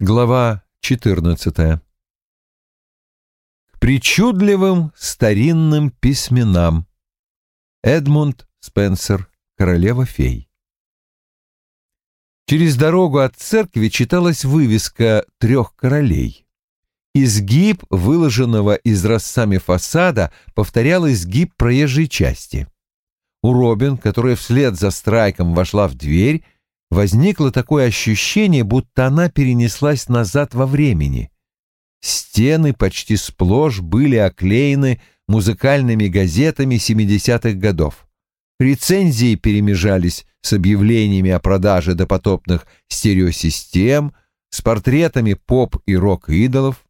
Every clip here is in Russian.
Глава 14. К причудливым старинным письменам. Эдмунд Спенсер, королева фей. Через дорогу от церкви читалась вывеска трех королей. Изгиб, выложенного изразцами фасада, повторял изгиб проезжей части. У Робин, которая вслед за страйком вошла в дверь, возникло такое ощущение, будто она перенеслась назад во времени. Стены почти сплошь были оклеены музыкальными газетами 70-х годов. Рецензии перемежались с объявлениями о продаже допотопных стереосистем, с портретами поп и рок-идолов.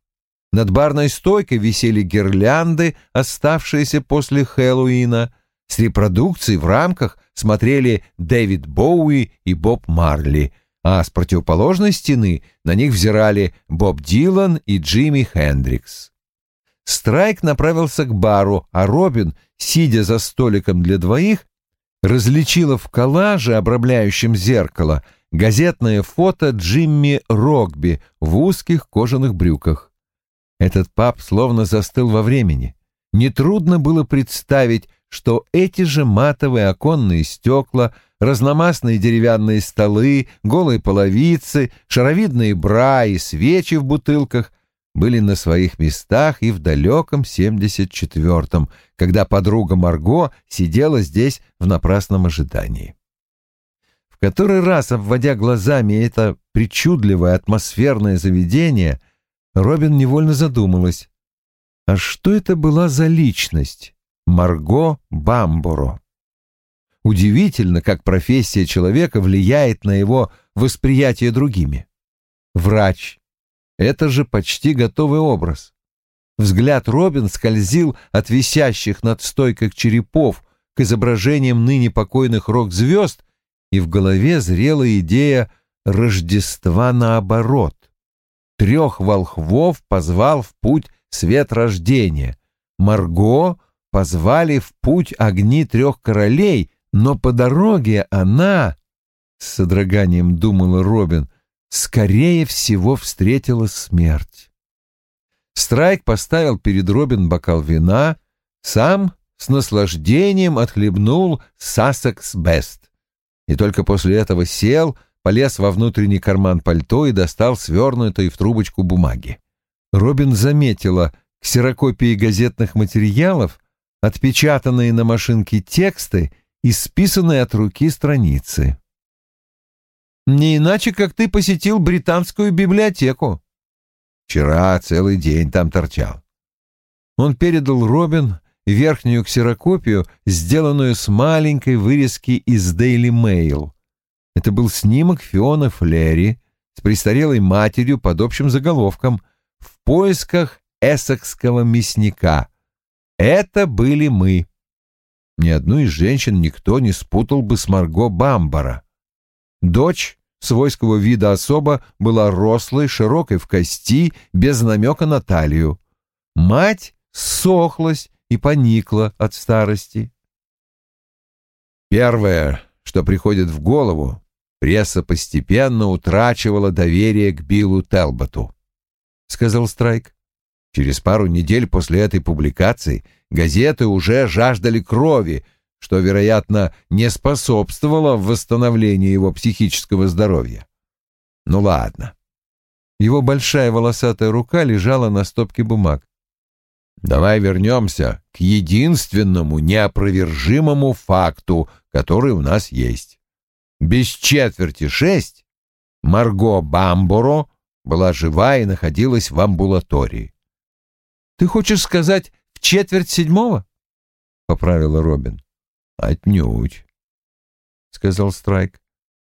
Над барной стойкой висели гирлянды, оставшиеся после Хэллоуина — с репродукцией в рамках смотрели Дэвид Боуи и Боб Марли, а с противоположной стены на них взирали Боб Дилан и Джимми Хендрикс. Страйк направился к бару, а Робин, сидя за столиком для двоих, различила в коллаже, обрамляющем зеркало, газетное фото Джимми Рогби в узких кожаных брюках. Этот пап словно застыл во времени. Нетрудно было представить, что эти же матовые оконные стекла, разномастные деревянные столы, голые половицы, шаровидные бра и свечи в бутылках были на своих местах и в далеком 74-м, когда подруга Марго сидела здесь в напрасном ожидании. В который раз, обводя глазами это причудливое атмосферное заведение, Робин невольно задумалась, а что это была за личность? Марго Бамборо. Удивительно, как профессия человека влияет на его восприятие другими. Врач. Это же почти готовый образ. Взгляд Робин скользил от висящих над стойкой черепов к изображениям ныне покойных рок-звезд, и в голове зрела идея Рождества наоборот. Трех волхвов позвал в путь свет рождения. Марго позвали в путь огни трех королей, но по дороге она, с содроганием думала Робин, скорее всего встретила смерть. Страйк поставил перед Робин бокал вина, сам с наслаждением отхлебнул Сассекс Бест. И только после этого сел, полез во внутренний карман пальто и достал свернутой в трубочку бумаги. Робин заметила ксерокопии газетных материалов, отпечатанные на машинке тексты и списанные от руки страницы. «Не иначе, как ты посетил британскую библиотеку». «Вчера целый день там торчал». Он передал Робин верхнюю ксерокопию, сделанную с маленькой вырезки из Daily Mail. Это был снимок Фиона Флери с престарелой матерью под общим заголовком «В поисках эссекского мясника», это были мы. Ни одну из женщин никто не спутал бы с Марго Бамбара. Дочь свойского вида особа была рослой, широкой в кости, без намека на талию. Мать сохлась и поникла от старости. Первое, что приходит в голову, пресса постепенно утрачивала доверие к Биллу Телботу, — сказал Страйк. Через пару недель после этой публикации газеты уже жаждали крови, что, вероятно, не способствовало восстановлению его психического здоровья. Ну ладно. Его большая волосатая рука лежала на стопке бумаг. Давай вернемся к единственному неопровержимому факту, который у нас есть. Без четверти шесть Марго Бамборо была жива и находилась в амбулатории. Ты хочешь сказать в четверть седьмого? — поправила Робин. — Отнюдь, — сказал Страйк.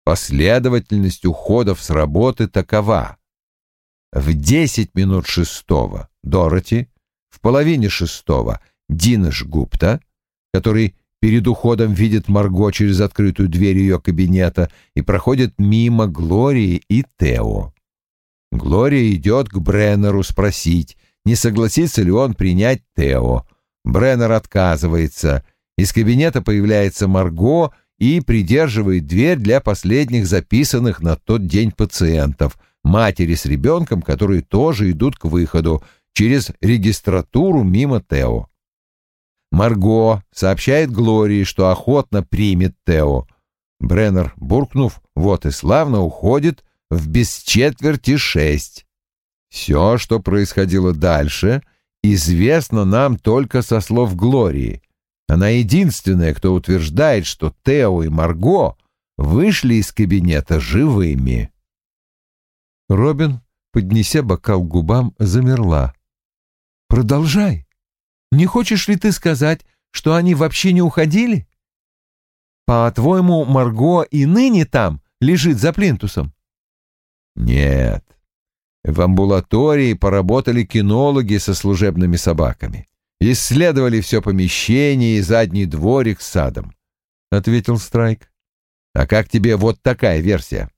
Последовательность уходов с работы такова. В десять минут шестого Дороти, в половине шестого Динаш Гупта, который перед уходом видит Марго через открытую дверь ее кабинета и проходит мимо Глории и Тео. Глория идет к Бреннеру спросить, не согласится ли он принять Тео. Бреннер отказывается. Из кабинета появляется Марго и придерживает дверь для последних записанных на тот день пациентов. матери с ребенком, которые тоже идут к выходу через регистратуру мимо Тео. Марго сообщает Глории, что охотно примет Тео. Бреннер, буркнув, вот и славно уходит в без четверти шесть. Все, что происходило дальше, известно нам только со слов Глории. Она единственная, кто утверждает, что Тео и Марго вышли из кабинета живыми. Робин, поднеся бокал к губам, замерла. «Продолжай. Не хочешь ли ты сказать, что они вообще не уходили? По-твоему, Марго и ныне там лежит за плинтусом?» «Нет. В амбулатории поработали кинологи со служебными собаками. Исследовали все помещение и задний дворик с садом», — ответил Страйк. «А как тебе вот такая версия?»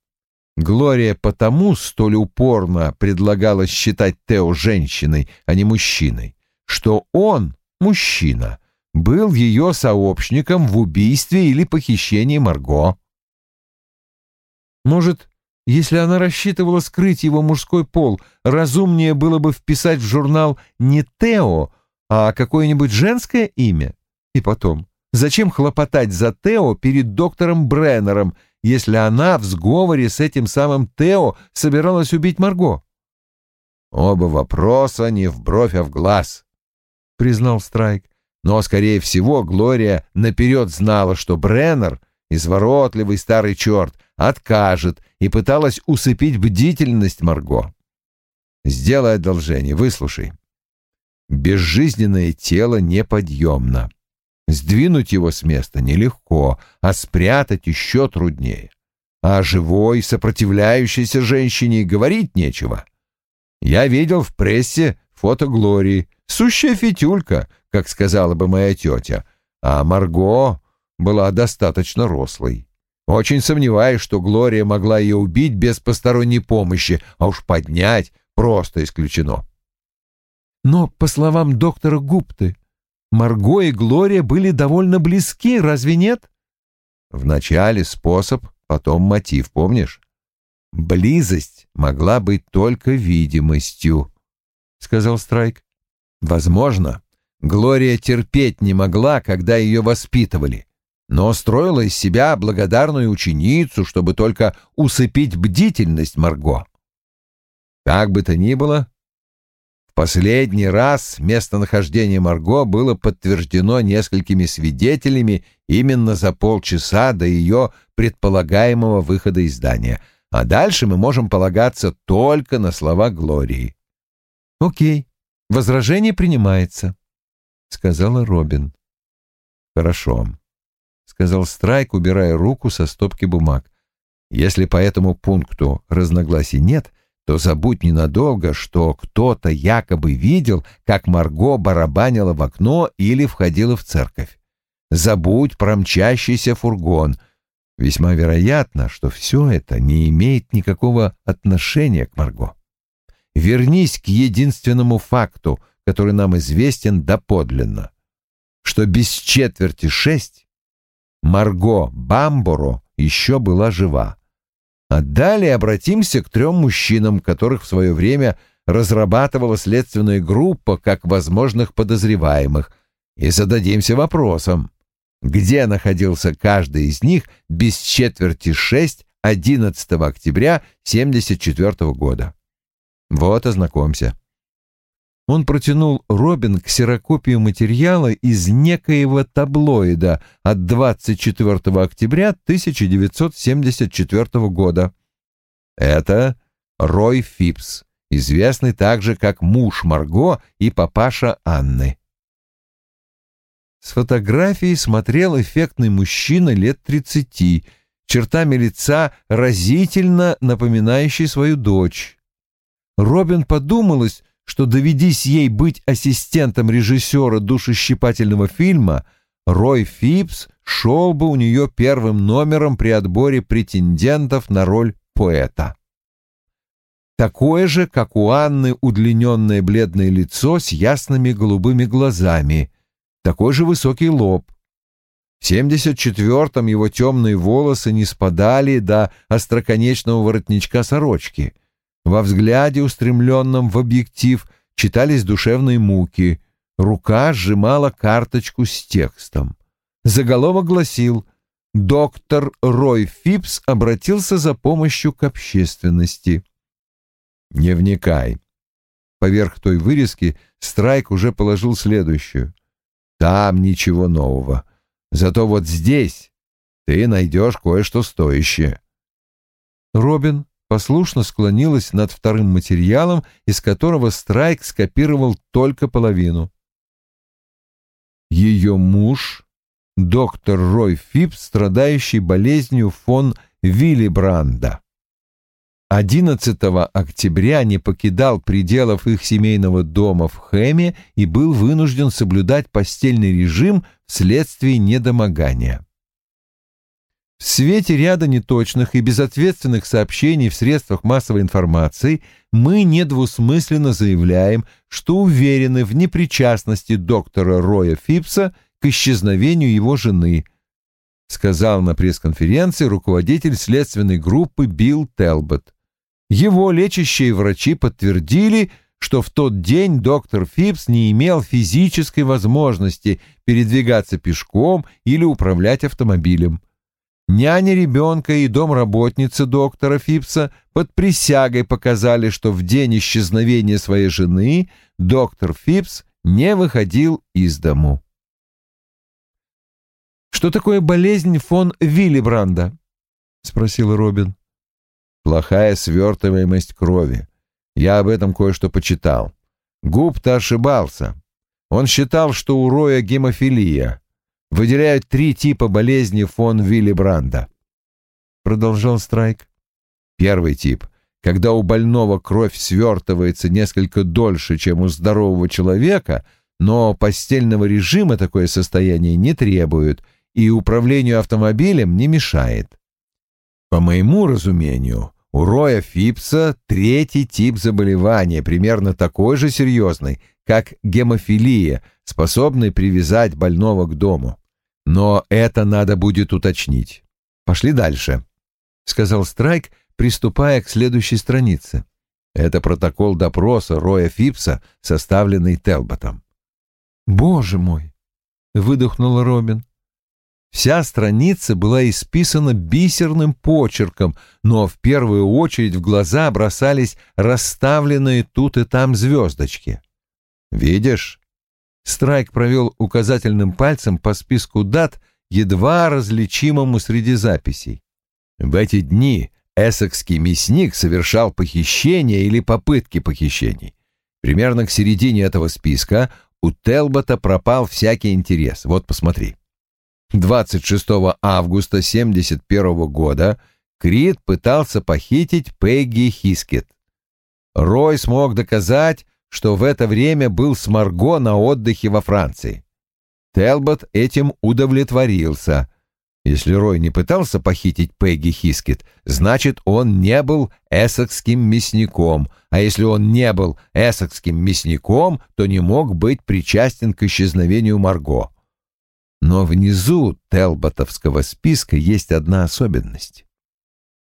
Глория потому столь упорно предлагала считать Тео женщиной, а не мужчиной, что он, мужчина, был ее сообщником в убийстве или похищении Марго. Может, если она рассчитывала скрыть его мужской пол, разумнее было бы вписать в журнал не Тео, а какое-нибудь женское имя? И потом, зачем хлопотать за Тео перед доктором Бреннером, если она в сговоре с этим самым Тео собиралась убить Марго? Оба вопроса не в бровь, а в глаз, признал Страйк. Но, скорее всего, Глория наперед знала, что Бреннер, изворотливый старый черт, откажет и пыталась усыпить бдительность Марго. «Сделай одолжение, выслушай. Безжизненное тело неподъемно. Сдвинуть его с места нелегко, а спрятать еще труднее. А живой, сопротивляющейся женщине говорить нечего. Я видел в прессе фото Глории, сущая фитюлька, как сказала бы моя тетя, а Марго была достаточно рослой. Очень сомневаюсь, что Глория могла ее убить без посторонней помощи, а уж поднять просто исключено. Но, по словам доктора Гупты, Марго и Глория были довольно близки, разве нет? Вначале способ, потом мотив, помнишь? Близость могла быть только видимостью, — сказал Страйк. Возможно, Глория терпеть не могла, когда ее воспитывали, но строила из себя благодарную ученицу, чтобы только усыпить бдительность Марго. Как бы то ни было, Последний раз местонахождение Марго было подтверждено несколькими свидетелями именно за полчаса до ее предполагаемого выхода из здания, а дальше мы можем полагаться только на слова Глории. «Окей, возражение принимается», — сказала Робин. «Хорошо», — сказал Страйк, убирая руку со стопки бумаг. «Если по этому пункту разногласий нет, то забудь ненадолго, что кто-то якобы видел, как Марго барабанила в окно или входила в церковь. Забудь про мчащийся фургон. Весьма вероятно, что все это не имеет никакого отношения к Марго. Вернись к единственному факту, который нам известен доподлинно, что без четверти шесть Марго Бамборо еще была жива. А далее обратимся к трем мужчинам, которых в свое время разрабатывала следственная группа как возможных подозреваемых, и зададимся вопросом, где находился каждый из них без четверти шесть 11 октября 1974 года. Вот, ознакомься. Он протянул Робин ксерокопию материала из некоего таблоида от 24 октября 1974 года. Это Рой Фипс, известный также как муж Марго и папаша Анны. С фотографии смотрел эффектный мужчина лет 30, чертами лица разительно напоминающий свою дочь. Робин подумалось, что доведись ей быть ассистентом режиссера душещипательного фильма, Рой Фипс шел бы у нее первым номером при отборе претендентов на роль поэта. Такое же, как у Анны, удлиненное бледное лицо с ясными голубыми глазами, такой же высокий лоб. В 74-м его темные волосы не спадали до остроконечного воротничка сорочки — Во взгляде, устремленном в объектив, читались душевные муки. Рука сжимала карточку с текстом. Заголовок гласил «Доктор Рой Фипс обратился за помощью к общественности». «Не вникай». Поверх той вырезки Страйк уже положил следующую. «Там ничего нового. Зато вот здесь ты найдешь кое-что стоящее». Робин послушно склонилась над вторым материалом, из которого Страйк скопировал только половину. Ее муж, доктор Рой Фипс, страдающий болезнью фон Виллибранда. 11 октября не покидал пределов их семейного дома в Хэме и был вынужден соблюдать постельный режим вследствие недомогания. В свете ряда неточных и безответственных сообщений в средствах массовой информации мы недвусмысленно заявляем, что уверены в непричастности доктора Роя Фипса к исчезновению его жены, сказал на пресс-конференции руководитель следственной группы Билл Телбот. Его лечащие врачи подтвердили, что в тот день доктор Фипс не имел физической возможности передвигаться пешком или управлять автомобилем. Няня ребенка и домработница доктора Фипса под присягой показали, что в день исчезновения своей жены доктор Фипс не выходил из дому. «Что такое болезнь фон Виллибранда?» — спросил Робин. «Плохая свертываемость крови. Я об этом кое-что почитал. Губ-то ошибался. Он считал, что у Роя гемофилия, выделяют три типа болезни фон Виллибранда. Продолжал Страйк. Первый тип — когда у больного кровь свертывается несколько дольше, чем у здорового человека, но постельного режима такое состояние не требует и управлению автомобилем не мешает. По моему разумению, у Роя Фипса третий тип заболевания, примерно такой же серьезный, как гемофилия, способный привязать больного к дому. Но это надо будет уточнить. Пошли дальше, — сказал Страйк, приступая к следующей странице. Это протокол допроса Роя Фипса, составленный Телботом. «Боже мой!» — выдохнул Робин. Вся страница была исписана бисерным почерком, но в первую очередь в глаза бросались расставленные тут и там звездочки. «Видишь?» Страйк провел указательным пальцем по списку дат, едва различимому среди записей. В эти дни эссекский мясник совершал похищения или попытки похищений. Примерно к середине этого списка у Телбота пропал всякий интерес. Вот посмотри. 26 августа 71 года Крид пытался похитить Пегги Хискет. Рой смог доказать, что в это время был с Марго на отдыхе во Франции. Телбот этим удовлетворился. Если Рой не пытался похитить Пегги Хискет, значит, он не был эссекским мясником, а если он не был эссекским мясником, то не мог быть причастен к исчезновению Марго. Но внизу Телботовского списка есть одна особенность.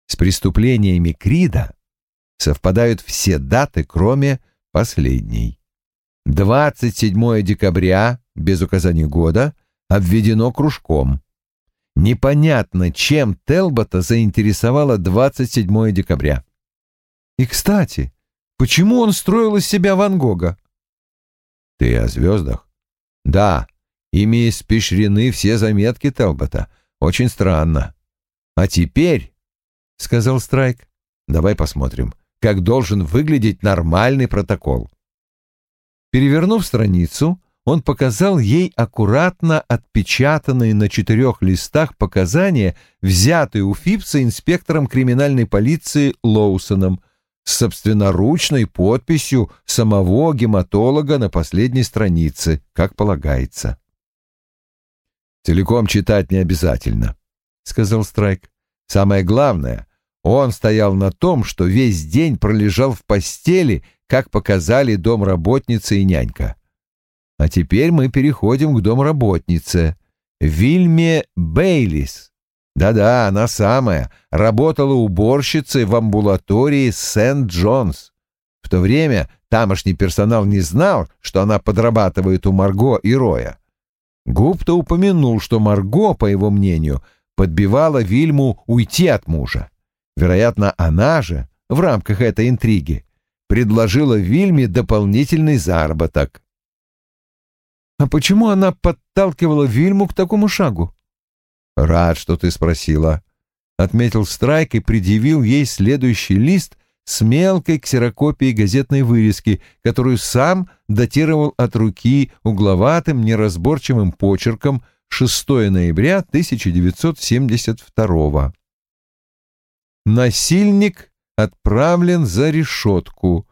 С преступлениями Крида совпадают все даты, кроме последней. 27 декабря, без указания года, обведено кружком. Непонятно, чем Телбота заинтересовало 27 декабря. И, кстати, почему он строил из себя Ван Гога? Ты о звездах? Да, ими испещрены все заметки Телбота. Очень странно. А теперь, — сказал Страйк, — давай посмотрим, как должен выглядеть нормальный протокол. Перевернув страницу, он показал ей аккуратно отпечатанные на четырех листах показания, взятые у Фипса инспектором криминальной полиции Лоусоном, с собственноручной подписью самого гематолога на последней странице, как полагается. «Целиком читать не обязательно», — сказал Страйк. «Самое главное, он стоял на том, что весь день пролежал в постели, как показали домработница и нянька. А теперь мы переходим к домработнице, Вильме Бейлис, Да-да, она самая. Работала уборщицей в амбулатории Сент-Джонс. В то время тамошний персонал не знал, что она подрабатывает у Марго и Роя. Гупта упомянул, что Марго, по его мнению, подбивала Вильму уйти от мужа. Вероятно, она же, в рамках этой интриги, предложила Вильме дополнительный заработок. А почему она подталкивала Вильму к такому шагу? Рад, что ты спросила. Отметил Страйк и предъявил ей следующий лист с мелкой ксерокопией газетной вырезки, которую сам датировал от руки угловатым неразборчивым почерком 6 ноября 1972 Насильник отправлен за решетку.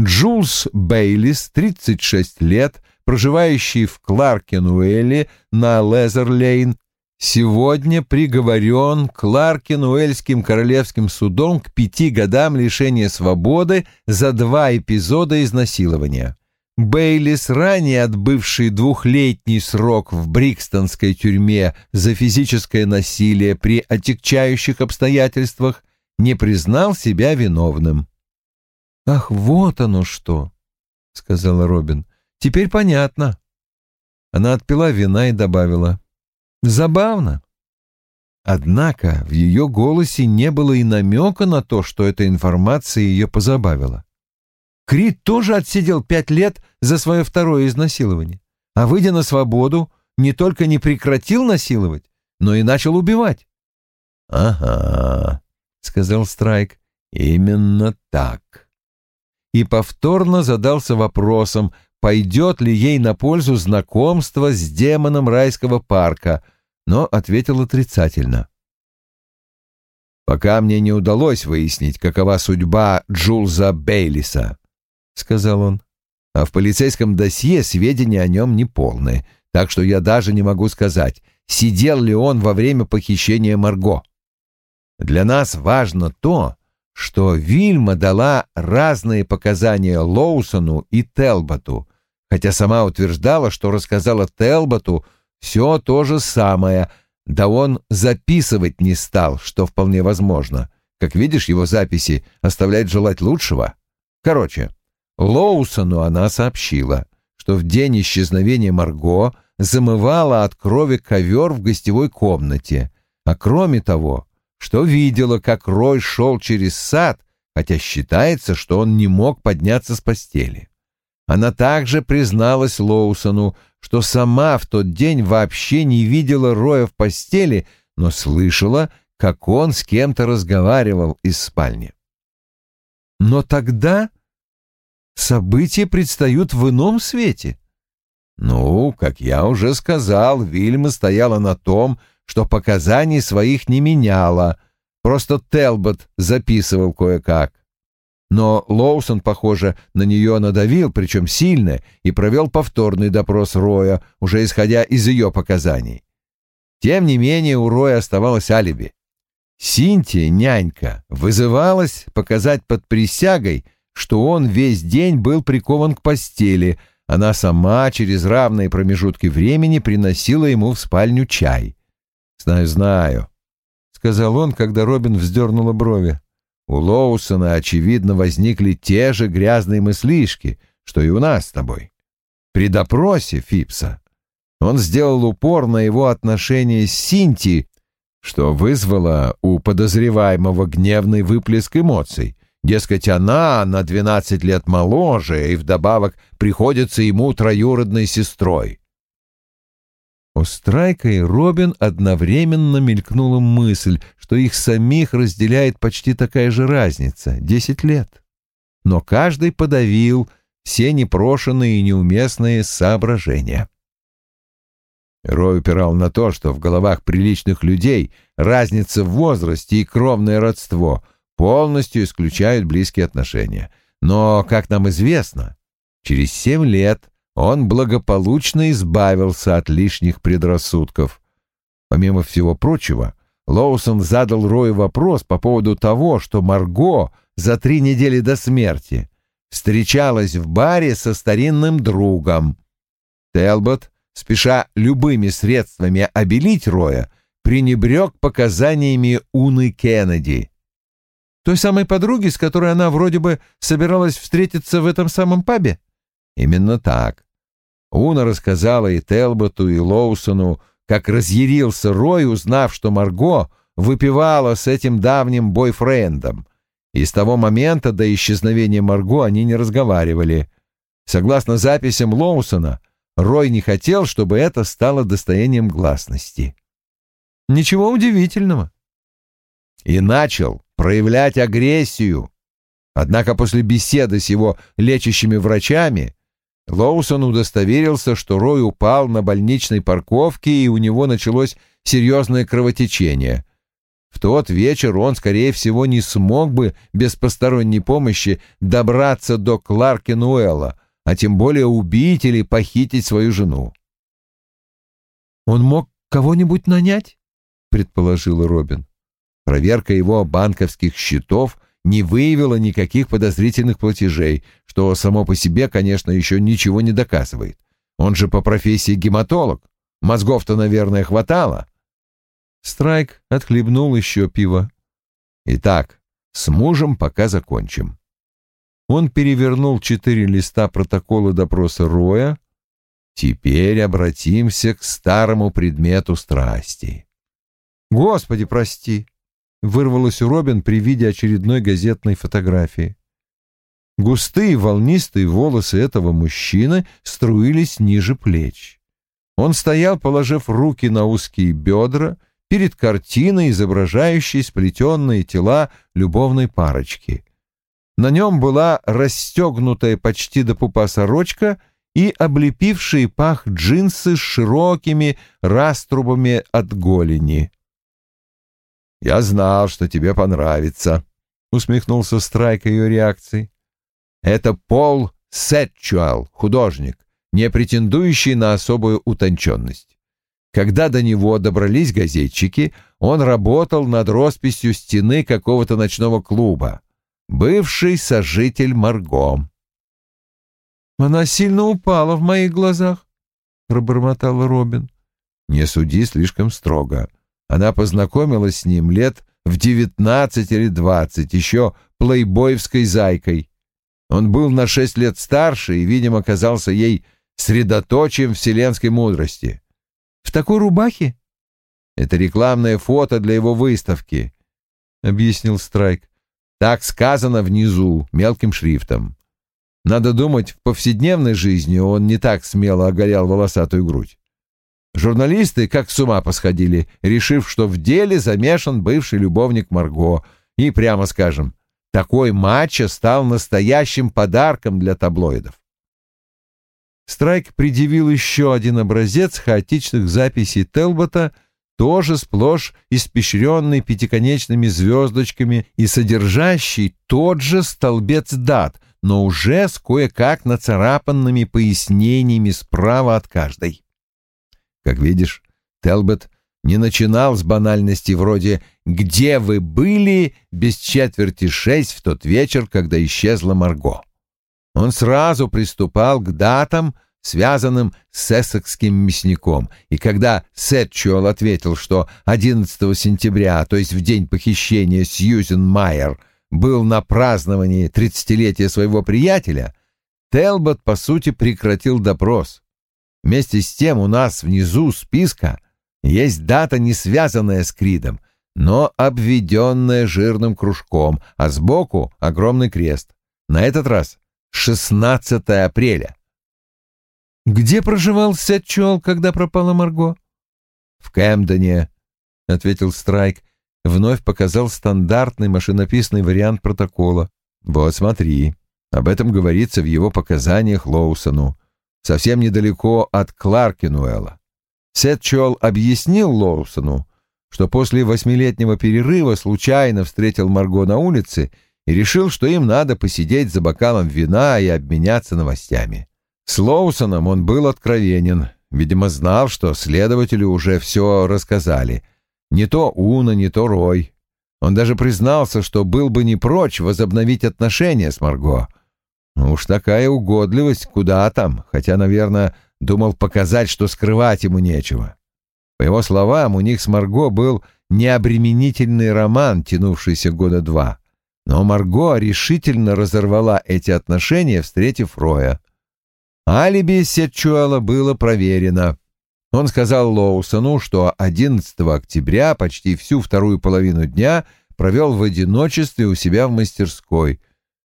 Джулс Бейлис, 36 лет, проживающий в Кларкенуэле на Лезер-Лейн, сегодня приговорен Кларкенуэльским королевским судом к пяти годам лишения свободы за два эпизода изнасилования. Бейлис, ранее отбывший двухлетний срок в Брикстонской тюрьме за физическое насилие при отягчающих обстоятельствах, не признал себя виновным. «Ах, вот оно что!» — сказала Робин. «Теперь понятно». Она отпила вина и добавила. «Забавно». Однако в ее голосе не было и намека на то, что эта информация ее позабавила. Крит тоже отсидел пять лет за свое второе изнасилование, а, выйдя на свободу, не только не прекратил насиловать, но и начал убивать. «Ага», — сказал Страйк, — «именно так». И повторно задался вопросом, пойдет ли ей на пользу знакомство с демоном райского парка, но ответил отрицательно. «Пока мне не удалось выяснить, какова судьба Джулза Бейлиса», — сказал он, — «а в полицейском досье сведения о нем неполны, так что я даже не могу сказать, сидел ли он во время похищения Марго. Для нас важно то, что Вильма дала разные показания Лоусону и Телботу, хотя сама утверждала, что рассказала Телботу все то же самое, да он записывать не стал, что вполне возможно. Как видишь, его записи оставляют желать лучшего. Короче, Лоусону она сообщила, что в день исчезновения Марго замывала от крови ковер в гостевой комнате, а кроме того что видела, как Рой шел через сад, хотя считается, что он не мог подняться с постели. Она также призналась Лоусону, что сама в тот день вообще не видела Роя в постели, но слышала, как он с кем-то разговаривал из спальни. Но тогда события предстают в ином свете. Ну, как я уже сказал, Вильма стояла на том, что показаний своих не меняла, просто Телбот записывал кое-как. Но Лоусон, похоже, на нее надавил, причем сильно, и провел повторный допрос Роя, уже исходя из ее показаний. Тем не менее у Роя оставалось алиби. Синтия, нянька, вызывалась показать под присягой, что он весь день был прикован к постели, она сама через равные промежутки времени приносила ему в спальню чай. «Знаю, знаю», — сказал он, когда Робин вздернула брови. «У Лоусона, очевидно, возникли те же грязные мыслишки, что и у нас с тобой. При допросе Фипса он сделал упор на его отношения с Синти, что вызвало у подозреваемого гневный выплеск эмоций. Дескать, она на двенадцать лет моложе и вдобавок приходится ему троюродной сестрой. У Страйка и Робин одновременно мелькнула мысль, что их самих разделяет почти такая же разница — десять лет. Но каждый подавил все непрошенные и неуместные соображения. Рой упирал на то, что в головах приличных людей разница в возрасте и кровное родство полностью исключают близкие отношения. Но, как нам известно, через семь лет он благополучно избавился от лишних предрассудков. Помимо всего прочего, Лоусон задал Рою вопрос по поводу того, что Марго за три недели до смерти встречалась в баре со старинным другом. Телбот, спеша любыми средствами обелить Роя, пренебрег показаниями Уны Кеннеди. Той самой подруги, с которой она вроде бы собиралась встретиться в этом самом пабе? Именно так. Уна рассказала и Телботу, и Лоусону, как разъярился Рой, узнав, что Марго выпивала с этим давним бойфрендом. И с того момента до исчезновения Марго они не разговаривали. Согласно записям Лоусона, Рой не хотел, чтобы это стало достоянием гласности. Ничего удивительного. И начал проявлять агрессию. Однако после беседы с его лечащими врачами Лоусон удостоверился, что Рой упал на больничной парковке, и у него началось серьезное кровотечение. В тот вечер он, скорее всего, не смог бы без посторонней помощи добраться до Кларки Нуэлла, а тем более убить или похитить свою жену. «Он мог кого-нибудь нанять?» — предположил Робин. Проверка его банковских счетов не выявила никаких подозрительных платежей, что само по себе, конечно, еще ничего не доказывает. Он же по профессии гематолог. Мозгов-то, наверное, хватало. Страйк отхлебнул еще пиво. Итак, с мужем пока закончим. Он перевернул четыре листа протокола допроса Роя. Теперь обратимся к старому предмету страсти. «Господи, прости!» — вырвалось у Робин при виде очередной газетной фотографии. Густые волнистые волосы этого мужчины струились ниже плеч. Он стоял, положив руки на узкие бедра, перед картиной, изображающей сплетенные тела любовной парочки. На нем была расстегнутая почти до пупа сорочка и облепившие пах джинсы с широкими раструбами от голени. «Я знал, что тебе понравится», — усмехнулся Страйк ее реакцией. «Это Пол Сетчуэл, художник, не претендующий на особую утонченность. Когда до него добрались газетчики, он работал над росписью стены какого-то ночного клуба. Бывший сожитель Марго». «Она сильно упала в моих глазах», — пробормотал Робин. «Не суди слишком строго. Она познакомилась с ним лет в девятнадцать или двадцать, еще плейбоевской зайкой. Он был на шесть лет старше и, видимо, казался ей средоточием вселенской мудрости. «В такой рубахе?» «Это рекламное фото для его выставки», — объяснил Страйк. «Так сказано внизу, мелким шрифтом. Надо думать, в повседневной жизни он не так смело оголял волосатую грудь. Журналисты как с ума посходили, решив, что в деле замешан бывший любовник Марго. И, прямо скажем, такой матча стал настоящим подарком для таблоидов. Страйк предъявил еще один образец хаотичных записей Телбота, тоже сплошь испещренный пятиконечными звездочками и содержащий тот же столбец дат, но уже с кое-как нацарапанными пояснениями справа от каждой. Как видишь, Телбот не начинал с банальности вроде «Где вы были?» без четверти шесть в тот вечер, когда исчезла Марго. Он сразу приступал к датам, связанным с эссекским мясником, и когда Сетчуэлл ответил, что 11 сентября, то есть в день похищения Сьюзен Майер, был на праздновании тридцатилетия своего приятеля, Телбот, по сути, прекратил допрос. Вместе с тем у нас внизу списка есть дата, не связанная с Кридом, но обведенная жирным кружком, а сбоку огромный крест. На этот раз 16 апреля. «Где проживал Сетчуэл, когда пропала Марго?» «В Кэмдоне», — ответил Страйк. Вновь показал стандартный машинописный вариант протокола. «Вот смотри, об этом говорится в его показаниях Лоусону совсем недалеко от Кларкинуэлла. Сет Чолл объяснил Лоусону, что после восьмилетнего перерыва случайно встретил Марго на улице и решил, что им надо посидеть за бокалом вина и обменяться новостями. С Лоусоном он был откровенен, видимо, знал, что следователю уже все рассказали. Не то Уна, не то Рой. Он даже признался, что был бы не прочь возобновить отношения с Марго — уж такая угодливость, куда там, хотя, наверное, думал показать, что скрывать ему нечего. По его словам, у них с Марго был необременительный роман, тянувшийся года два. Но Марго решительно разорвала эти отношения, встретив Роя. Алиби Сетчуэла было проверено. Он сказал Лоусону, что 11 октября почти всю вторую половину дня провел в одиночестве у себя в мастерской.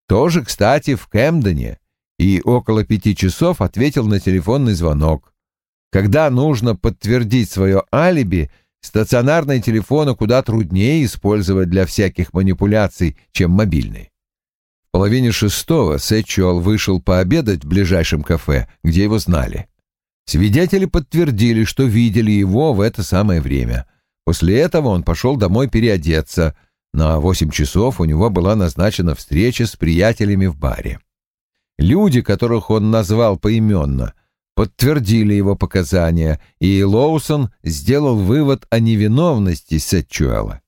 Тоже, кстати, в Кэмдоне, и около пяти часов ответил на телефонный звонок. Когда нужно подтвердить свое алиби, стационарные телефоны куда труднее использовать для всяких манипуляций, чем мобильные. В половине шестого Сэтчуал вышел пообедать в ближайшем кафе, где его знали. Свидетели подтвердили, что видели его в это самое время. После этого он пошел домой переодеться. На восемь часов у него была назначена встреча с приятелями в баре. Люди, которых он назвал поименно, подтвердили его показания, и Лоусон сделал вывод о невиновности Сетчуэла.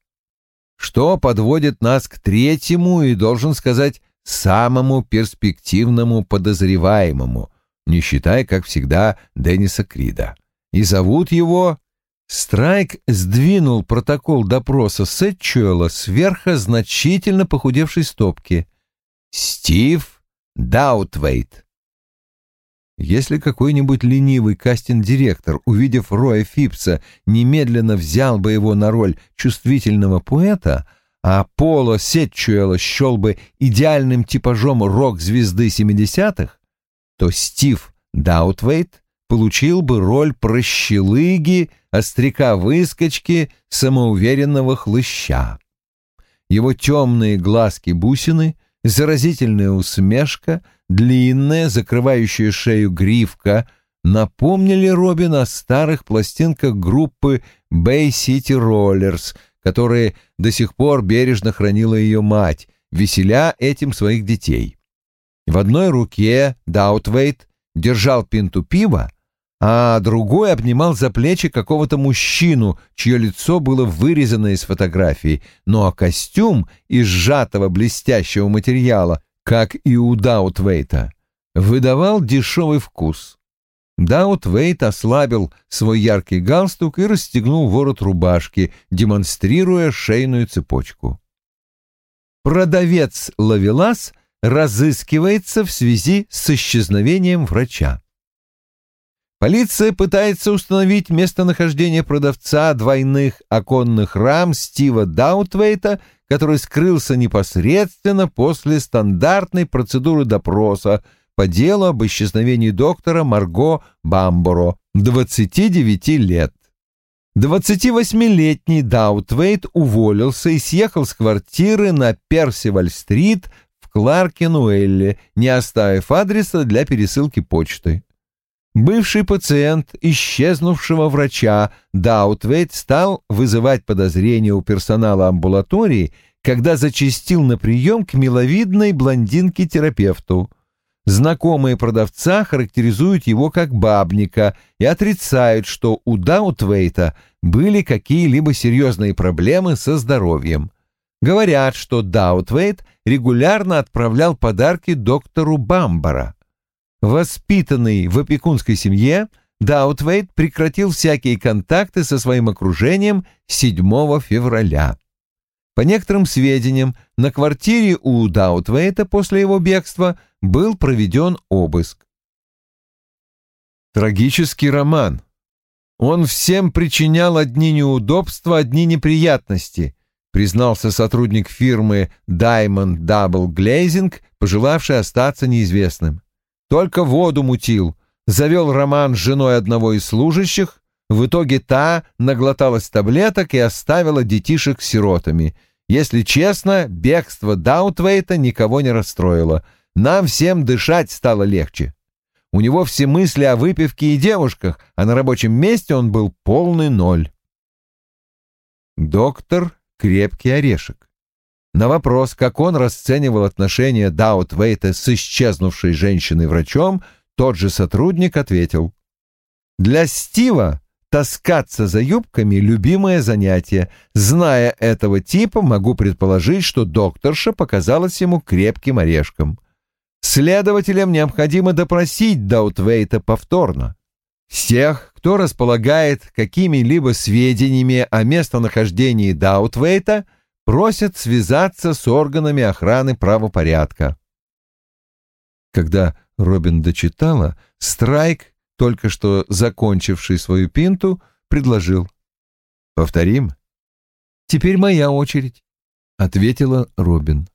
Что подводит нас к третьему и, должен сказать, самому перспективному подозреваемому, не считая, как всегда, Денниса Крида. И зовут его... Страйк сдвинул протокол допроса Сетчуэла сверху значительно похудевшей стопки. Стив Даутвейт. Если какой-нибудь ленивый кастинг-директор, увидев Роя Фипса, немедленно взял бы его на роль чувствительного поэта, а Поло Сетчуэла счел бы идеальным типажом рок-звезды 70-х, то Стив Даутвейт получил бы роль прощелыги, остряка-выскочки, самоуверенного хлыща. Его темные глазки-бусины, заразительная усмешка, длинная, закрывающая шею гривка напомнили Робин о старых пластинках группы Bay City Rollers, которые до сих пор бережно хранила ее мать, веселя этим своих детей. В одной руке Даутвейт держал пинту пива, а другой обнимал за плечи какого-то мужчину, чье лицо было вырезано из фотографии, но костюм из сжатого блестящего материала, как и у Даутвейта, выдавал дешевый вкус. Даутвейт ослабил свой яркий галстук и расстегнул ворот рубашки, демонстрируя шейную цепочку. Продавец Лавелас — разыскивается в связи с исчезновением врача. Полиция пытается установить местонахождение продавца двойных оконных рам Стива Даутвейта, который скрылся непосредственно после стандартной процедуры допроса по делу об исчезновении доктора Марго Бамборо, 29 лет. 28-летний Даутвейт уволился и съехал с квартиры на Персиваль-стрит Кларкенуэлле, не оставив адреса для пересылки почты. Бывший пациент исчезнувшего врача Даутвейт стал вызывать подозрения у персонала амбулатории, когда зачастил на прием к миловидной блондинке-терапевту. Знакомые продавца характеризуют его как бабника и отрицают, что у Даутвейта были какие-либо серьезные проблемы со здоровьем. Говорят, что Даутвейт регулярно отправлял подарки доктору Бамбара. Воспитанный в опекунской семье, Даутвейт прекратил всякие контакты со своим окружением 7 февраля. По некоторым сведениям, на квартире у Даутвейта после его бегства был проведен обыск. Трагический роман. Он всем причинял одни неудобства, одни неприятности, признался сотрудник фирмы Diamond Double Glazing, пожелавший остаться неизвестным. Только воду мутил, завел роман с женой одного из служащих, в итоге та наглоталась таблеток и оставила детишек сиротами. Если честно, бегство Даутвейта никого не расстроило. Нам всем дышать стало легче. У него все мысли о выпивке и девушках, а на рабочем месте он был полный ноль. Доктор крепкий орешек. На вопрос, как он расценивал отношения Даутвейта с исчезнувшей женщиной-врачом, тот же сотрудник ответил. «Для Стива таскаться за юбками — любимое занятие. Зная этого типа, могу предположить, что докторша показалась ему крепким орешком. Следователям необходимо допросить Даутвейта повторно. Всех, кто располагает какими-либо сведениями о местонахождении Даутвейта, просят связаться с органами охраны правопорядка. Когда Робин дочитала, Страйк, только что закончивший свою пинту, предложил. «Повторим?» «Теперь моя очередь», — ответила Робин.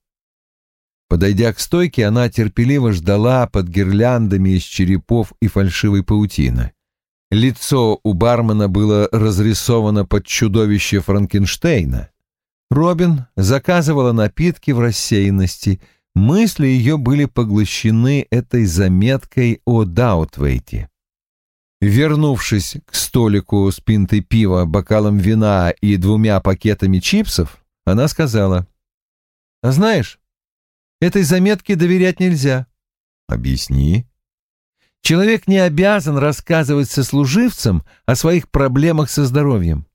Подойдя к стойке, она терпеливо ждала под гирляндами из черепов и фальшивой паутины. Лицо у бармена было разрисовано под чудовище Франкенштейна. Робин заказывала напитки в рассеянности. Мысли ее были поглощены этой заметкой о Даутвейте. Вернувшись к столику с пинтой пива, бокалом вина и двумя пакетами чипсов, она сказала, «А знаешь, Этой заметке доверять нельзя. Объясни. Человек не обязан рассказывать сослуживцам о своих проблемах со здоровьем.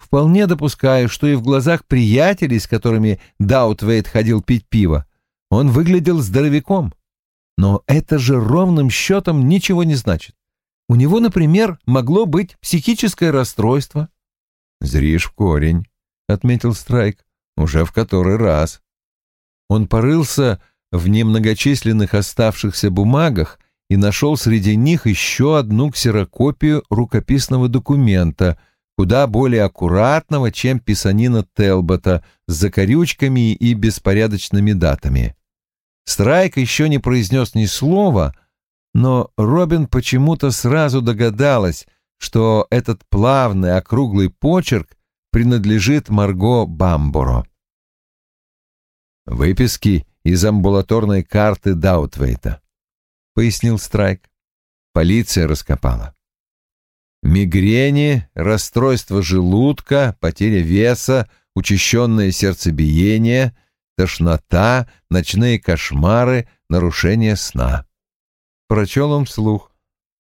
Вполне допускаю, что и в глазах приятелей, с которыми Даутвейт ходил пить пиво, он выглядел здоровяком. Но это же ровным счетом ничего не значит. У него, например, могло быть психическое расстройство. «Зришь в корень», — отметил Страйк, — «уже в который раз». Он порылся в немногочисленных оставшихся бумагах и нашел среди них еще одну ксерокопию рукописного документа, куда более аккуратного, чем писанина Телбота с закорючками и беспорядочными датами. Страйк еще не произнес ни слова, но Робин почему-то сразу догадалась, что этот плавный округлый почерк принадлежит Марго Бамборо. Выписки из амбулаторной карты Даутвейта, пояснил Страйк. Полиция раскопала. Мигрени, расстройство желудка, потеря веса, учащенное сердцебиение, тошнота, ночные кошмары, нарушение сна. Прочел он вслух.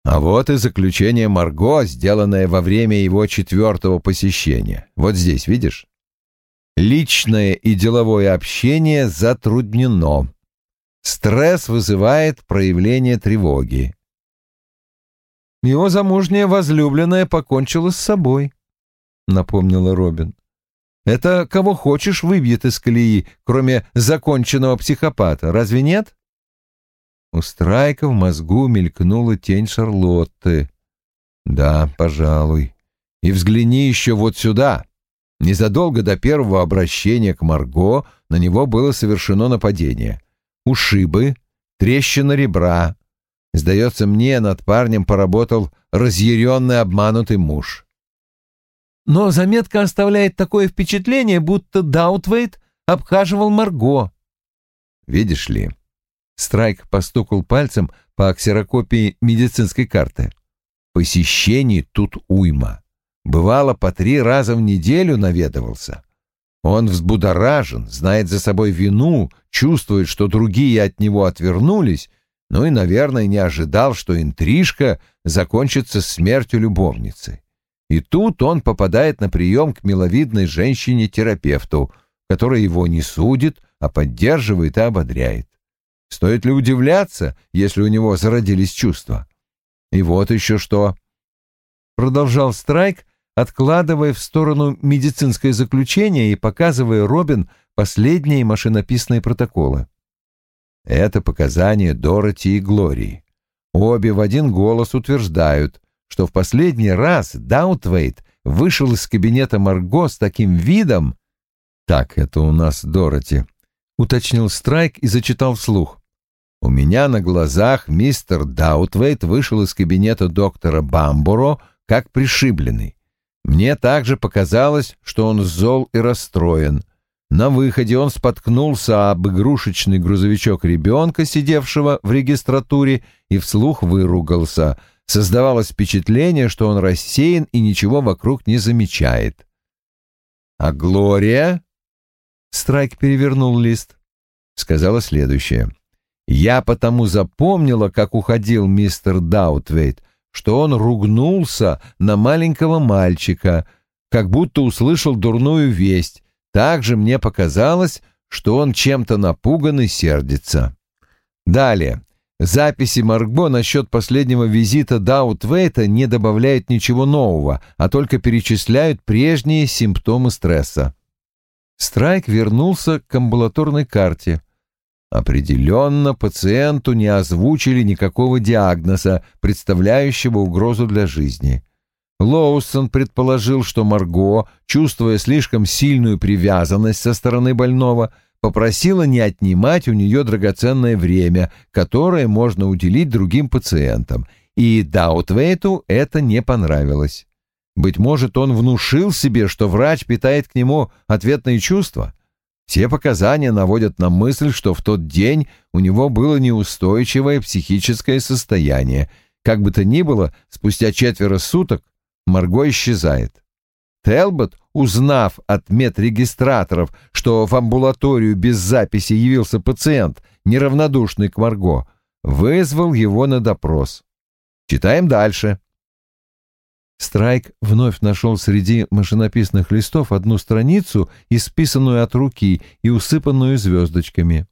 А вот и заключение Марго, сделанное во время его четвертого посещения. Вот здесь, видишь? Личное и деловое общение затруднено. Стресс вызывает проявление тревоги. Его замужняя возлюбленная покончила с собой, напомнила Робин. Это кого хочешь выбьет из колеи, кроме законченного психопата, разве нет? У Страйка в мозгу мелькнула тень Шарлотты. Да, пожалуй. И взгляни еще вот сюда. Незадолго до первого обращения к Марго на него было совершено нападение. Ушибы, трещина ребра. Сдается мне, над парнем поработал разъяренный обманутый муж. Но заметка оставляет такое впечатление, будто Даутвейт обхаживал Марго. Видишь ли, Страйк постукал пальцем по ксерокопии медицинской карты. Посещений тут уйма бывало по три раза в неделю наведывался. Он взбудоражен, знает за собой вину, чувствует, что другие от него отвернулись, ну и, наверное, не ожидал, что интрижка закончится смертью любовницы. И тут он попадает на прием к миловидной женщине-терапевту, которая его не судит, а поддерживает и ободряет. Стоит ли удивляться, если у него зародились чувства? И вот еще что. Продолжал Страйк, откладывая в сторону медицинское заключение и показывая Робин последние машинописные протоколы. Это показания Дороти и Глории. Обе в один голос утверждают, что в последний раз Даутвейт вышел из кабинета Марго с таким видом... «Так, это у нас Дороти», — уточнил Страйк и зачитал вслух. «У меня на глазах мистер Даутвейт вышел из кабинета доктора Бамборо как пришибленный. Мне также показалось, что он зол и расстроен. На выходе он споткнулся об игрушечный грузовичок ребенка, сидевшего в регистратуре, и вслух выругался. Создавалось впечатление, что он рассеян и ничего вокруг не замечает. «А Глория?» Страйк перевернул лист. Сказала следующее. «Я потому запомнила, как уходил мистер Даутвейт, что он ругнулся на маленького мальчика, как будто услышал дурную весть. Также мне показалось, что он чем-то напуган и сердится. Далее. Записи Марго насчет последнего визита Даутвейта не добавляют ничего нового, а только перечисляют прежние симптомы стресса. Страйк вернулся к амбулаторной карте. Определенно пациенту не озвучили никакого диагноза, представляющего угрозу для жизни. Лоусон предположил, что Марго, чувствуя слишком сильную привязанность со стороны больного, попросила не отнимать у нее драгоценное время, которое можно уделить другим пациентам, и Даутвейту это не понравилось. Быть может, он внушил себе, что врач питает к нему ответные чувства. Все показания наводят на мысль, что в тот день у него было неустойчивое психическое состояние. Как бы то ни было, спустя четверо суток Марго исчезает. Телбот, узнав от медрегистраторов, что в амбулаторию без записи явился пациент, неравнодушный к Марго, вызвал его на допрос. Читаем дальше. Страйк вновь нашел среди машинописных листов одну страницу, исписанную от руки и усыпанную звездочками.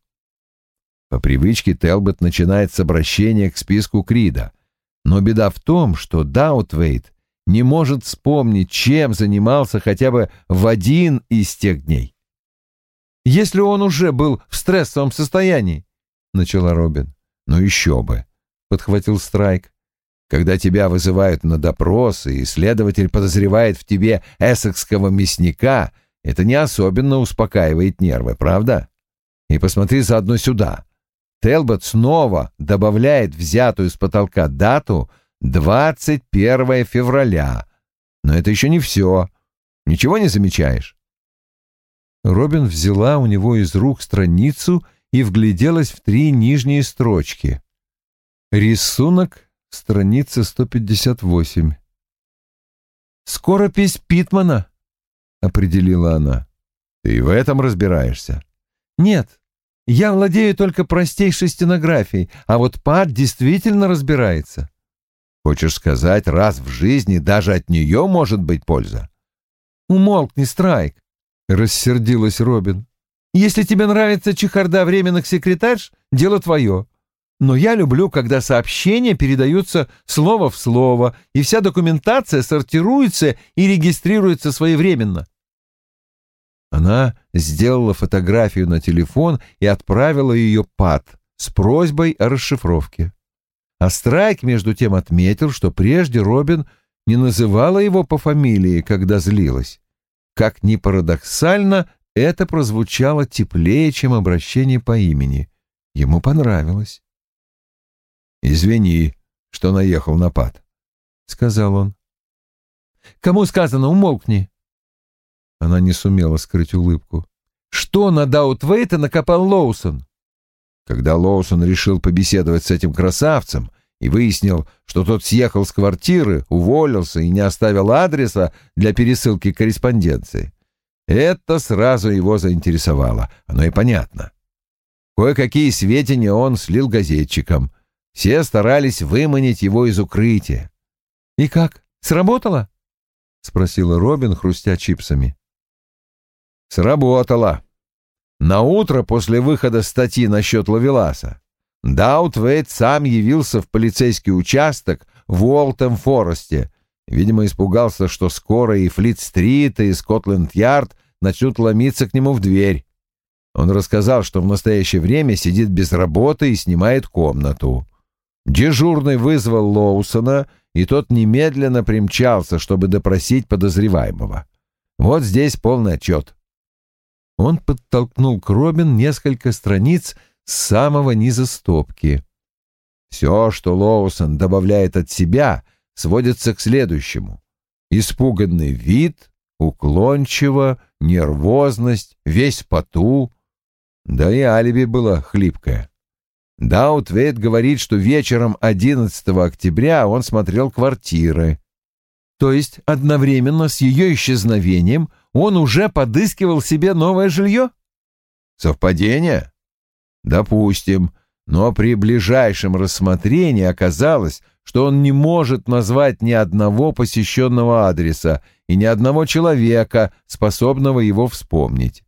По привычке Телбот начинает с обращения к списку Крида. Но беда в том, что Даутвейт не может вспомнить, чем занимался хотя бы в один из тех дней. «Если он уже был в стрессовом состоянии», — начала Робин. «Ну еще бы», — подхватил Страйк. «Когда тебя вызывают на допрос, и следователь подозревает в тебе эссекского мясника, это не особенно успокаивает нервы, правда? И посмотри заодно сюда. Телбот снова добавляет взятую с потолка дату — 21 февраля. Но это еще не все. Ничего не замечаешь?» Робин взяла у него из рук страницу и вгляделась в три нижние строчки. Рисунок, страница 158. «Скоропись Питмана», — определила она. «Ты в этом разбираешься?» «Нет, я владею только простейшей стенографией, а вот Пат действительно разбирается». Хочешь сказать, раз в жизни даже от нее может быть польза? Умолкни, Страйк, — рассердилась Робин. Если тебе нравится чехарда временных секретарш, дело твое. Но я люблю, когда сообщения передаются слово в слово, и вся документация сортируется и регистрируется своевременно. Она сделала фотографию на телефон и отправила ее Пат с просьбой о расшифровке. А Страйк, между тем, отметил, что прежде Робин не называла его по фамилии, когда злилась. Как ни парадоксально, это прозвучало теплее, чем обращение по имени. Ему понравилось. «Извини, что наехал на пад», — сказал он. «Кому сказано, умолкни?» Она не сумела скрыть улыбку. «Что на Даутвейта накопал Лоусон?» Когда Лоусон решил побеседовать с этим красавцем и выяснил, что тот съехал с квартиры, уволился и не оставил адреса для пересылки корреспонденции, это сразу его заинтересовало, оно и понятно. Кое-какие сведения он слил газетчикам. Все старались выманить его из укрытия. «И как, сработало?» — спросила Робин, хрустя чипсами. «Сработало», на утро после выхода статьи насчет Лавеласа Даутвейт сам явился в полицейский участок в Уолтем-Форесте. Видимо, испугался, что скоро и Флит-стрит, и Скотленд-Ярд начнут ломиться к нему в дверь. Он рассказал, что в настоящее время сидит без работы и снимает комнату. Дежурный вызвал Лоусона, и тот немедленно примчался, чтобы допросить подозреваемого. Вот здесь полный отчет. Он подтолкнул к Робин несколько страниц с самого низа стопки. Все, что Лоусон добавляет от себя, сводится к следующему. Испуганный вид, уклончиво, нервозность, весь поту. Да и алиби было хлипкое. Даутвейт говорит, что вечером 11 октября он смотрел квартиры. То есть одновременно с ее исчезновением он уже подыскивал себе новое жилье? Совпадение? Допустим, но при ближайшем рассмотрении оказалось, что он не может назвать ни одного посещенного адреса и ни одного человека, способного его вспомнить.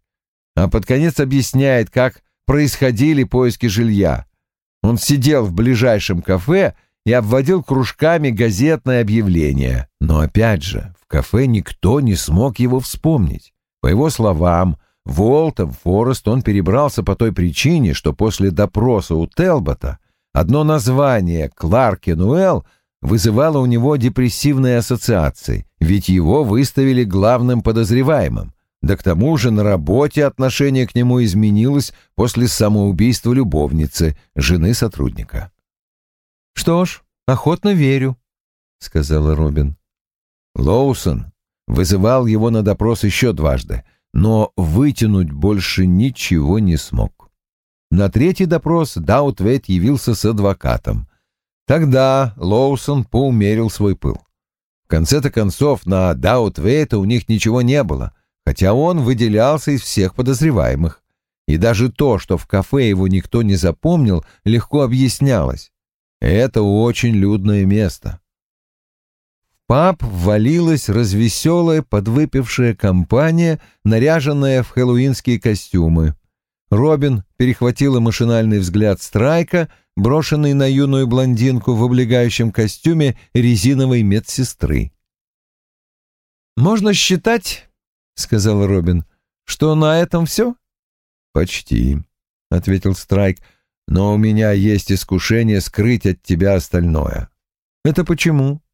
А под конец объясняет, как происходили поиски жилья. Он сидел в ближайшем кафе и обводил кружками газетное объявление. Но опять же, кафе никто не смог его вспомнить. По его словам, в Уолтом Форест он перебрался по той причине, что после допроса у Телбота одно название Кларкенуэлл вызывало у него депрессивные ассоциации, ведь его выставили главным подозреваемым. Да к тому же на работе отношение к нему изменилось после самоубийства любовницы, жены сотрудника. «Что ж, охотно верю», — сказала Робин. Лоусон вызывал его на допрос еще дважды, но вытянуть больше ничего не смог. На третий допрос Даутвейт явился с адвокатом. Тогда Лоусон поумерил свой пыл. В конце-то концов, на Даутвейта у них ничего не было, хотя он выделялся из всех подозреваемых. И даже то, что в кафе его никто не запомнил, легко объяснялось. Это очень людное место. Паб ввалилась развеселая подвыпившая компания, наряженная в хэллоуинские костюмы. Робин перехватила машинальный взгляд Страйка, брошенный на юную блондинку в облегающем костюме резиновой медсестры. «Можно считать, — сказал Робин, — что на этом все? — Почти, — ответил Страйк, — но у меня есть искушение скрыть от тебя остальное. — Это почему? —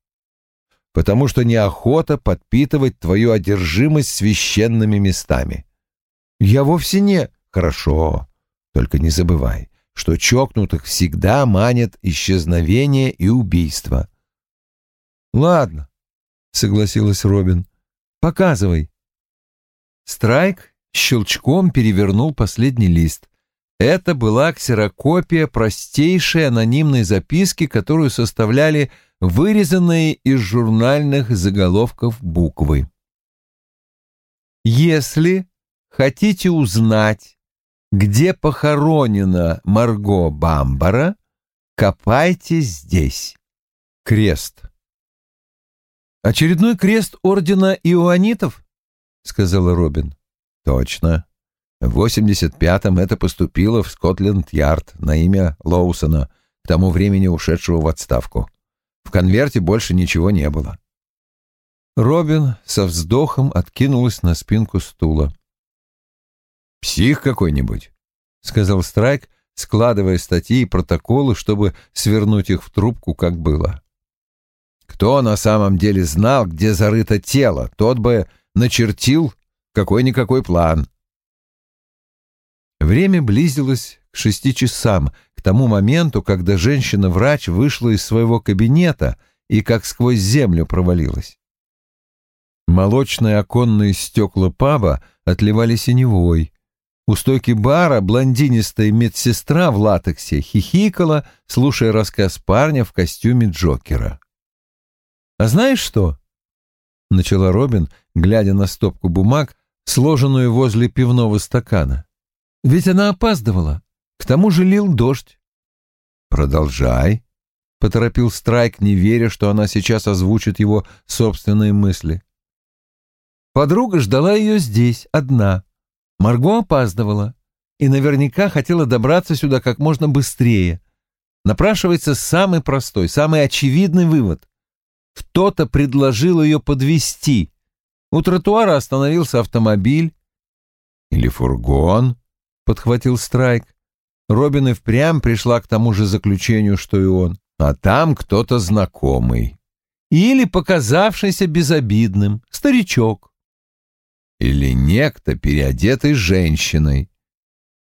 Потому что неохота подпитывать твою одержимость священными местами. — Я вовсе не... — Хорошо, только не забывай, что чокнутых всегда манят исчезновение и убийство. — Ладно, — согласилась Робин, — показывай. Страйк щелчком перевернул последний лист. Это была ксерокопия простейшей анонимной записки, которую составляли вырезанные из журнальных заголовков буквы. «Если хотите узнать, где похоронена Марго Бамбара, копайте здесь». Крест. Очередной крест ордена иоанитов? — сказала Робин. «Точно. В 85-м это поступило в Скотленд-Ярд на имя Лоусона, к тому времени ушедшего в отставку. В конверте больше ничего не было». Робин со вздохом откинулась на спинку стула. «Псих какой-нибудь», — сказал Страйк, складывая статьи и протоколы, чтобы свернуть их в трубку, как было. «Кто на самом деле знал, где зарыто тело, тот бы начертил какой-никакой план. Время близилось к шести часам, тому моменту, когда женщина-врач вышла из своего кабинета и как сквозь землю провалилась. Молочные оконные стекла паба отливали синевой. У стойки бара блондинистая медсестра в латексе хихикала, слушая рассказ парня в костюме Джокера. «А знаешь что?» — начала Робин, глядя на стопку бумаг, сложенную возле пивного стакана. «Ведь она опаздывала. К тому же лил дождь». «Продолжай», — поторопил Страйк, не веря, что она сейчас озвучит его собственные мысли. Подруга ждала ее здесь, одна. Марго опаздывала и наверняка хотела добраться сюда как можно быстрее. Напрашивается самый простой, самый очевидный вывод. Кто-то предложил ее подвести. У тротуара остановился автомобиль. «Или фургон», — подхватил Страйк. Робин и впрямь пришла к тому же заключению, что и он. А там кто-то знакомый. Или показавшийся безобидным, старичок. Или некто, переодетый женщиной.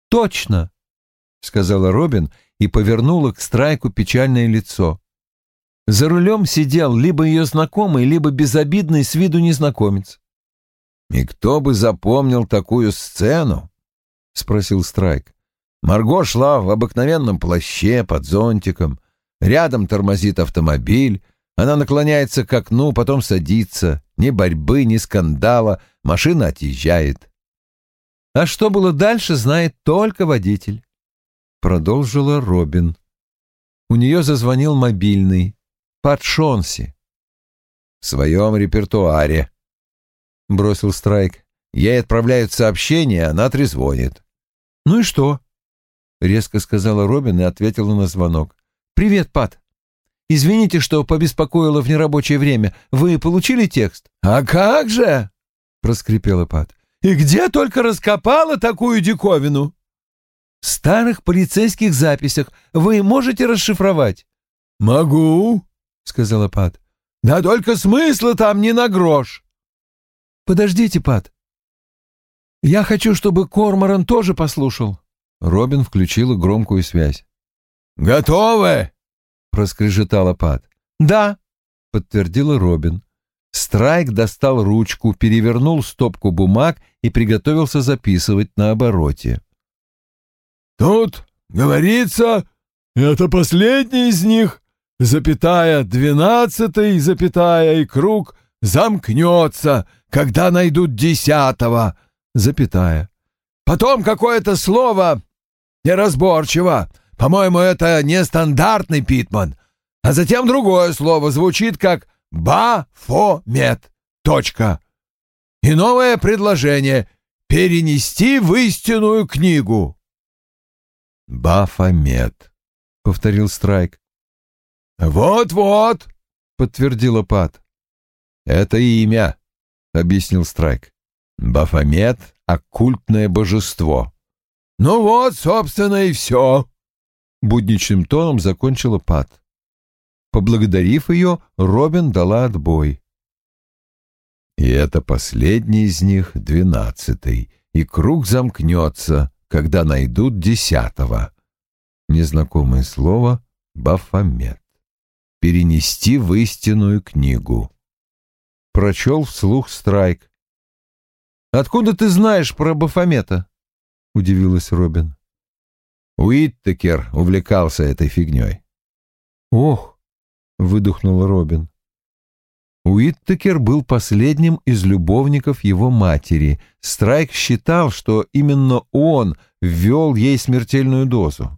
«Точно», — сказала Робин и повернула к Страйку печальное лицо. За рулем сидел либо ее знакомый, либо безобидный с виду незнакомец. «И кто бы запомнил такую сцену?» — спросил Страйк. Марго шла в обыкновенном плаще под зонтиком. Рядом тормозит автомобиль. Она наклоняется к окну, потом садится. Ни борьбы, ни скандала. Машина отъезжает. «А что было дальше, знает только водитель», — продолжила Робин. У нее зазвонил мобильный под Шонси. В своем репертуаре, — бросил Страйк. Ей отправляют сообщение, она трезвонит. Ну и что? Резко сказала Робин и ответила на звонок. «Привет, Пат. Извините, что побеспокоила в нерабочее время. Вы получили текст?» «А как же?» — проскрипела Пат. «И где только раскопала такую диковину?» «В старых полицейских записях. Вы можете расшифровать?» «Могу», — сказала Пат. «Да только смысла там не на грош». «Подождите, Пат. Я хочу, чтобы Корморан тоже послушал». Робин включила громкую связь. «Готовы?» — проскрежетала Пат. «Да», — подтвердила Робин. Страйк достал ручку, перевернул стопку бумаг и приготовился записывать на обороте. «Тут говорится, это последний из них, запятая двенадцатый, запятая и круг замкнется, когда найдут десятого, запятая. Потом какое-то слово неразборчиво. По-моему, это нестандартный Питман. А затем другое слово звучит как «бафомет». Точка. И новое предложение — перенести в истинную книгу. «Бафомет», — повторил Страйк. «Вот-вот», — подтвердила Пат. «Это имя», — объяснил Страйк. «Бафомет — оккультное божество». «Ну вот, собственно, и все», — будничным тоном закончила Пат. Поблагодарив ее, Робин дала отбой. И это последний из них, двенадцатый, и круг замкнется, когда найдут десятого. Незнакомое слово «бафомет». Перенести в истинную книгу. Прочел вслух Страйк. «Откуда ты знаешь про Бафомета?» — удивилась Робин. Уиттекер увлекался этой фигней. «Ох!» — выдохнул Робин. Уиттекер был последним из любовников его матери. Страйк считал, что именно он ввел ей смертельную дозу.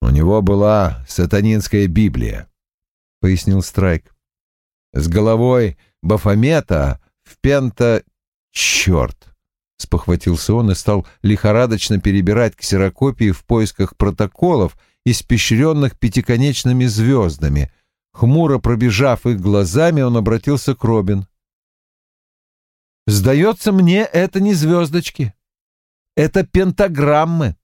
«У него была сатанинская Библия», — пояснил Страйк. «С головой Бафомета в пента «Черт!» — спохватился он и стал лихорадочно перебирать ксерокопии в поисках протоколов, испещренных пятиконечными звездами. Хмуро пробежав их глазами, он обратился к Робин. «Сдается мне, это не звездочки. Это пентаграммы».